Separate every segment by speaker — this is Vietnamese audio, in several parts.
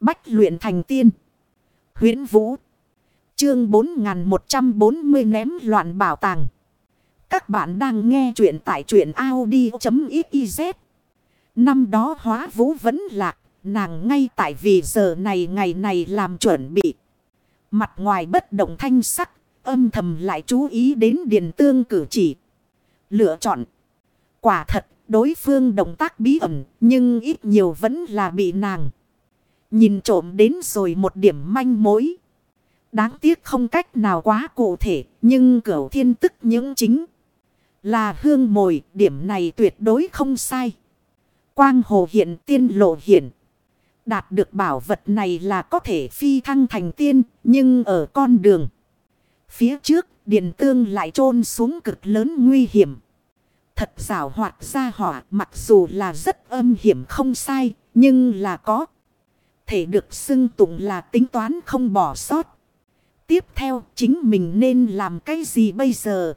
Speaker 1: Bách luyện thành tiên. huyễn Vũ. Chương 4140 ném loạn bảo tàng. Các bạn đang nghe truyện tại truyện Audi.xyz. Năm đó hóa vũ vẫn lạc. Nàng ngay tại vì giờ này ngày này làm chuẩn bị. Mặt ngoài bất động thanh sắc. Âm thầm lại chú ý đến điền tương cử chỉ. Lựa chọn. Quả thật, đối phương động tác bí ẩn. Nhưng ít nhiều vẫn là bị nàng. Nhìn trộm đến rồi một điểm manh mối. Đáng tiếc không cách nào quá cụ thể. Nhưng cửu thiên tức những chính. Là hương mồi. Điểm này tuyệt đối không sai. Quang hồ hiện, tiên lộ hiện. Đạt được bảo vật này là có thể phi thăng thành tiên. Nhưng ở con đường. Phía trước, điện tương lại trôn xuống cực lớn nguy hiểm. Thật rào hoạt ra hỏa, mặc dù là rất âm hiểm không sai. Nhưng là có thể được xưng tụng là tính toán không bỏ sót. Tiếp theo chính mình nên làm cái gì bây giờ?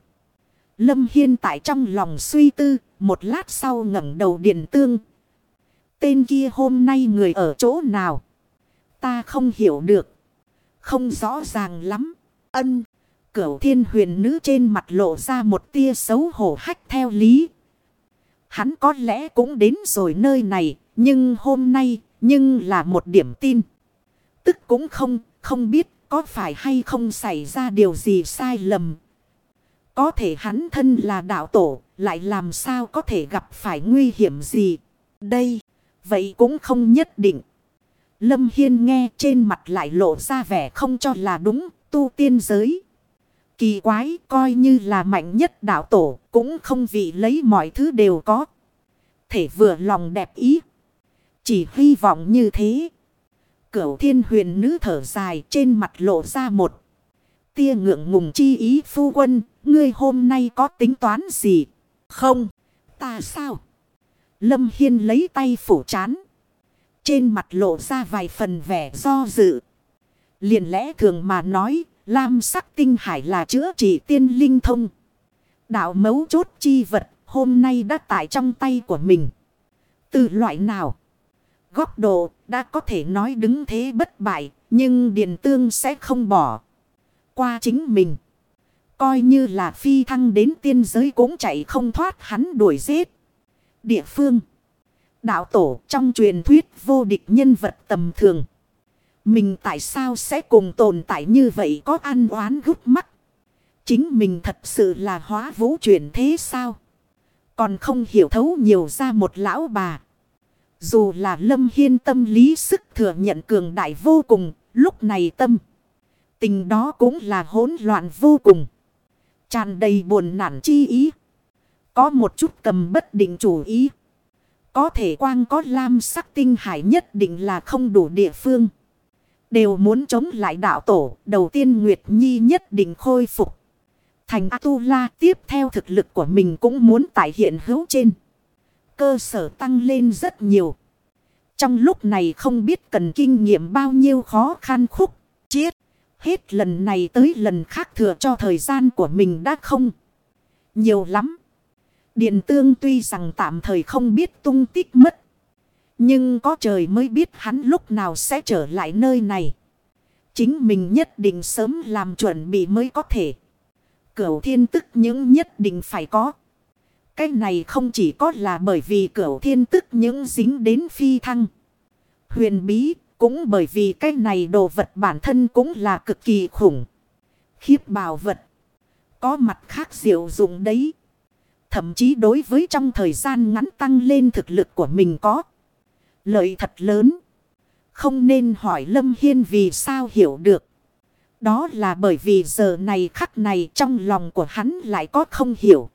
Speaker 1: Lâm Hiên tại trong lòng suy tư, một lát sau ngẩng đầu điện tương. Tên kia hôm nay người ở chỗ nào? Ta không hiểu được. Không rõ ràng lắm. Ân. Cửu thiên huyền nữ trên mặt lộ ra một tia xấu hổ hách theo lý. Hắn có lẽ cũng đến rồi nơi này. Nhưng hôm nay nhưng là một điểm tin. Tức cũng không, không biết có phải hay không xảy ra điều gì sai lầm. Có thể hắn thân là đạo tổ, lại làm sao có thể gặp phải nguy hiểm gì. Đây, vậy cũng không nhất định. Lâm Hiên nghe trên mặt lại lộ ra vẻ không cho là đúng, tu tiên giới. Kỳ quái coi như là mạnh nhất đạo tổ, cũng không vì lấy mọi thứ đều có. Thể vừa lòng đẹp ý. Chỉ hy vọng như thế. Cửu thiên huyền nữ thở dài trên mặt lộ ra một. Tia ngượng ngùng chi ý phu quân. Ngươi hôm nay có tính toán gì? Không. Ta sao? Lâm Hiên lấy tay phủ chán. Trên mặt lộ ra vài phần vẻ do dự. liền lẽ thường mà nói. Lam sắc tinh hải là chữa trị tiên linh thông. Đạo mấu chốt chi vật hôm nay đã tại trong tay của mình. Từ loại nào? Góc độ đã có thể nói đứng thế bất bại. Nhưng Điền Tương sẽ không bỏ. Qua chính mình. Coi như là phi thăng đến tiên giới cũng chạy không thoát hắn đuổi giết. Địa phương. Đạo tổ trong truyền thuyết vô địch nhân vật tầm thường. Mình tại sao sẽ cùng tồn tại như vậy có ăn oán gút mắt. Chính mình thật sự là hóa vũ chuyển thế sao? Còn không hiểu thấu nhiều ra một lão bà. Dù là lâm hiên tâm lý sức thừa nhận cường đại vô cùng, lúc này tâm. Tình đó cũng là hỗn loạn vô cùng. tràn đầy buồn nản chi ý. Có một chút cầm bất định chủ ý. Có thể quang có lam sắc tinh hải nhất định là không đủ địa phương. Đều muốn chống lại đạo tổ. Đầu tiên Nguyệt Nhi nhất định khôi phục. Thành A-tu-la tiếp theo thực lực của mình cũng muốn tại hiện hữu trên cơ sở tăng lên rất nhiều. Trong lúc này không biết cần kinh nghiệm bao nhiêu khó khăn khúc, chiết. Hết lần này tới lần khác thừa cho thời gian của mình đã không. Nhiều lắm. Điện tương tuy rằng tạm thời không biết tung tích mất. Nhưng có trời mới biết hắn lúc nào sẽ trở lại nơi này. Chính mình nhất định sớm làm chuẩn bị mới có thể. Cửu thiên tức những nhất định phải có. Cái này không chỉ có là bởi vì cửu thiên tức những dính đến phi thăng. Huyền bí cũng bởi vì cái này đồ vật bản thân cũng là cực kỳ khủng. Khiếp bảo vật. Có mặt khác diệu dụng đấy. Thậm chí đối với trong thời gian ngắn tăng lên thực lực của mình có. Lợi thật lớn. Không nên hỏi Lâm Hiên vì sao hiểu được. Đó là bởi vì giờ này khắc này trong lòng của hắn lại có không hiểu.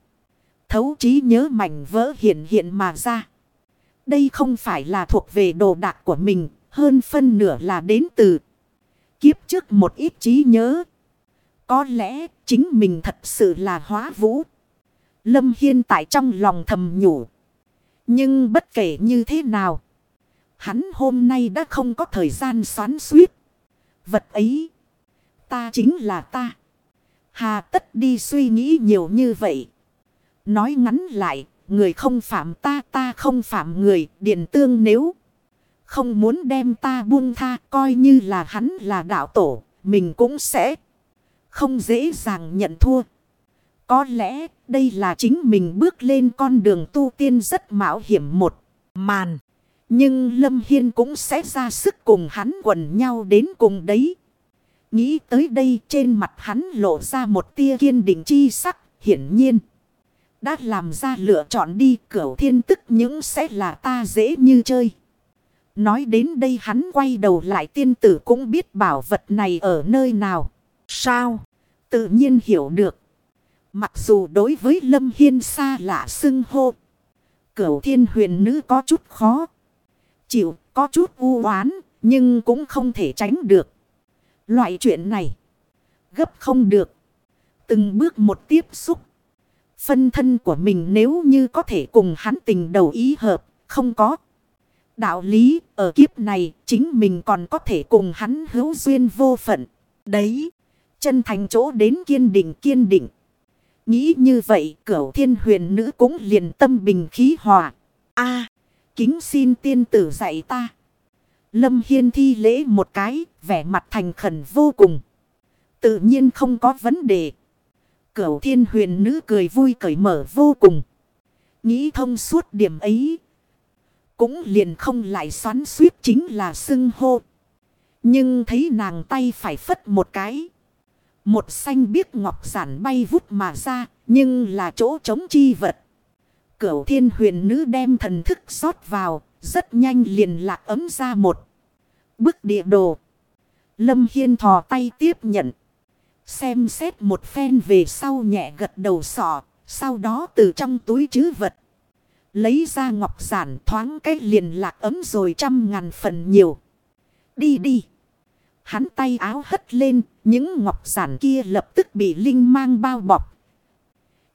Speaker 1: Thấu trí nhớ mảnh vỡ hiện hiện mà ra. Đây không phải là thuộc về đồ đạc của mình, hơn phân nửa là đến từ kiếp trước một ít trí nhớ. Có lẽ chính mình thật sự là hóa vũ. Lâm Hiên tại trong lòng thầm nhủ. Nhưng bất kể như thế nào. Hắn hôm nay đã không có thời gian xoắn suýt. Vật ấy. Ta chính là ta. Hà tất đi suy nghĩ nhiều như vậy. Nói ngắn lại, người không phạm ta ta không phạm người, điện tương nếu Không muốn đem ta buông tha coi như là hắn là đạo tổ. Mình cũng sẽ không dễ dàng nhận thua. Có lẽ đây là chính mình bước lên con đường tu tiên rất mạo hiểm một màn. Nhưng Lâm Hiên cũng sẽ ra sức cùng hắn quần nhau đến cùng đấy. Nghĩ tới đây trên mặt hắn lộ ra một tia kiên định chi sắc, hiển nhiên. Đã làm ra lựa chọn đi, cửu thiên tức những sẽ là ta dễ như chơi. Nói đến đây hắn quay đầu lại tiên tử cũng biết bảo vật này ở nơi nào. Sao? Tự nhiên hiểu được. Mặc dù đối với Lâm Hiên xa lạ xưng hô. Cửu thiên huyền nữ có chút khó. Chịu, có chút u oán, nhưng cũng không thể tránh được. Loại chuyện này. Gấp không được. Từng bước một tiếp xúc. Phân thân của mình nếu như có thể cùng hắn tình đầu ý hợp. Không có. Đạo lý ở kiếp này chính mình còn có thể cùng hắn hữu duyên vô phận. Đấy. Chân thành chỗ đến kiên định kiên định. Nghĩ như vậy cửu thiên huyền nữ cũng liền tâm bình khí hòa. a kính xin tiên tử dạy ta. Lâm Hiên thi lễ một cái, vẻ mặt thành khẩn vô cùng. Tự nhiên không có vấn đề. Cửu thiên huyền nữ cười vui cởi mở vô cùng. Nghĩ thông suốt điểm ấy. Cũng liền không lại xoắn suýt chính là xưng hô. Nhưng thấy nàng tay phải phất một cái. Một xanh biếc ngọc giản bay vút mà ra. Nhưng là chỗ chống chi vật. Cửu thiên huyền nữ đem thần thức rót vào. Rất nhanh liền lạc ấm ra một. Bức địa đồ. Lâm Hiên thò tay tiếp nhận. Xem xét một phen về sau nhẹ gật đầu sọ. Sau đó từ trong túi chứ vật. Lấy ra ngọc giản thoáng cái liền lạc ấm rồi trăm ngàn phần nhiều. Đi đi. Hắn tay áo hất lên. Những ngọc giản kia lập tức bị linh mang bao bọc.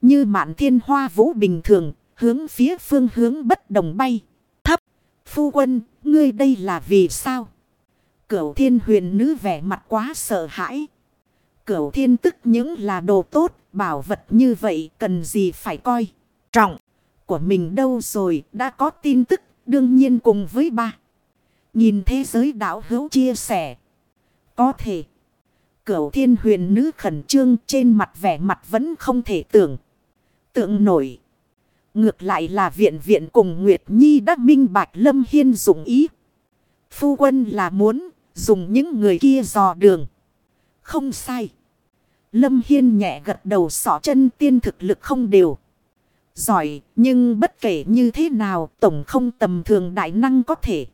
Speaker 1: Như mạn thiên hoa vũ bình thường. Hướng phía phương hướng bất đồng bay. Thấp. Phu quân. Ngươi đây là vì sao? Cửu thiên huyền nữ vẻ mặt quá sợ hãi. Cửu thiên tức những là đồ tốt, bảo vật như vậy cần gì phải coi. Trọng của mình đâu rồi, đã có tin tức, đương nhiên cùng với ba. Nhìn thế giới đảo hữu chia sẻ. Có thể. Cửu thiên huyền nữ khẩn trương trên mặt vẻ mặt vẫn không thể tưởng. Tượng nổi. Ngược lại là viện viện cùng Nguyệt Nhi đã minh bạch Lâm Hiên dụng ý. Phu quân là muốn dùng những người kia dò đường. Không sai. Lâm Hiên nhẹ gật đầu sỏ chân tiên thực lực không đều. Giỏi, nhưng bất kể như thế nào, tổng không tầm thường đại năng có thể.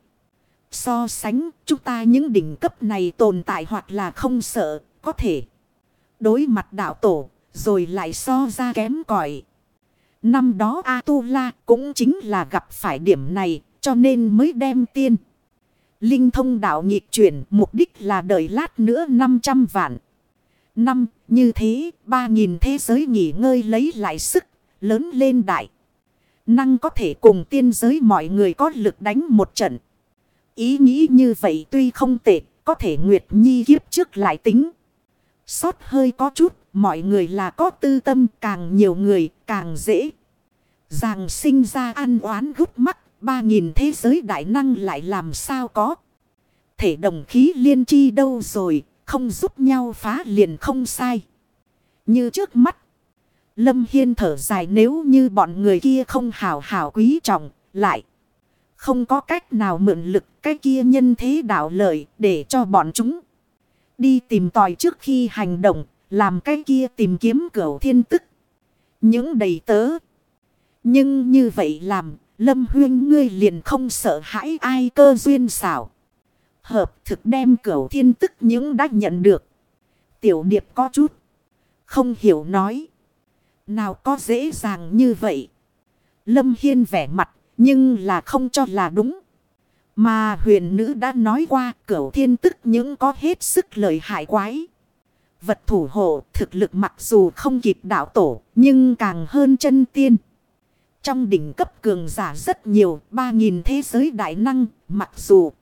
Speaker 1: So sánh, chúng ta những đỉnh cấp này tồn tại hoặc là không sợ, có thể. Đối mặt đạo tổ, rồi lại so ra kém cỏi Năm đó A-tu-la cũng chính là gặp phải điểm này, cho nên mới đem tiên. Linh thông đạo nhịp chuyển mục đích là đợi lát nữa 500 vạn. Năm, như thế, 3.000 thế giới nghỉ ngơi lấy lại sức, lớn lên đại. Năng có thể cùng tiên giới mọi người có lực đánh một trận. Ý nghĩ như vậy tuy không tệ, có thể Nguyệt Nhi kiếp trước lại tính. Xót hơi có chút, mọi người là có tư tâm càng nhiều người càng dễ. Giàng sinh ra ăn oán gút mắt Ba nghìn thế giới đại năng lại làm sao có. Thể đồng khí liên chi đâu rồi. Không giúp nhau phá liền không sai. Như trước mắt. Lâm Hiên thở dài nếu như bọn người kia không hào hào quý trọng. Lại. Không có cách nào mượn lực cái kia nhân thế đạo lợi để cho bọn chúng. Đi tìm tòi trước khi hành động. Làm cái kia tìm kiếm cửa thiên tức. Những đầy tớ. Nhưng như vậy làm Lâm huyên, ngươi liền không sợ hãi ai cơ duyên xảo. Hợp thực đem cửu thiên tức những đã nhận được. Tiểu điệp có chút. Không hiểu nói. Nào có dễ dàng như vậy. Lâm Hiên vẻ mặt. Nhưng là không cho là đúng. Mà huyền nữ đã nói qua, cửu thiên tức những có hết sức lợi hại quái. Vật thủ hộ thực lực mặc dù không kịp đạo tổ, nhưng càng hơn chân tiên. Trong đỉnh cấp cường giả rất nhiều, ba nghìn thế giới đại năng, mặc dù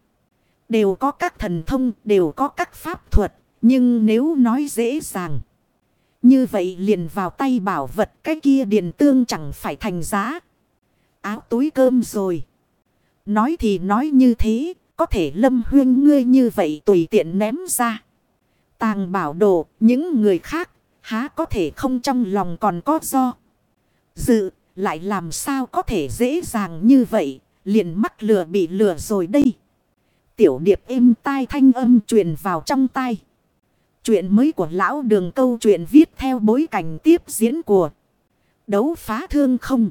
Speaker 1: đều có các thần thông, đều có các pháp thuật, nhưng nếu nói dễ dàng. Như vậy liền vào tay bảo vật cái kia điền tương chẳng phải thành giá. Áo túi cơm rồi. Nói thì nói như thế, có thể lâm huyên ngươi như vậy tùy tiện ném ra. Tàng bảo đồ, những người khác, há có thể không trong lòng còn có do. Dự, lại làm sao có thể dễ dàng như vậy, liền mắc lừa bị lừa rồi đây. Tiểu điệp êm tai thanh âm truyền vào trong tai. Chuyện mới của lão đường câu chuyện viết theo bối cảnh tiếp diễn của đấu phá thương không.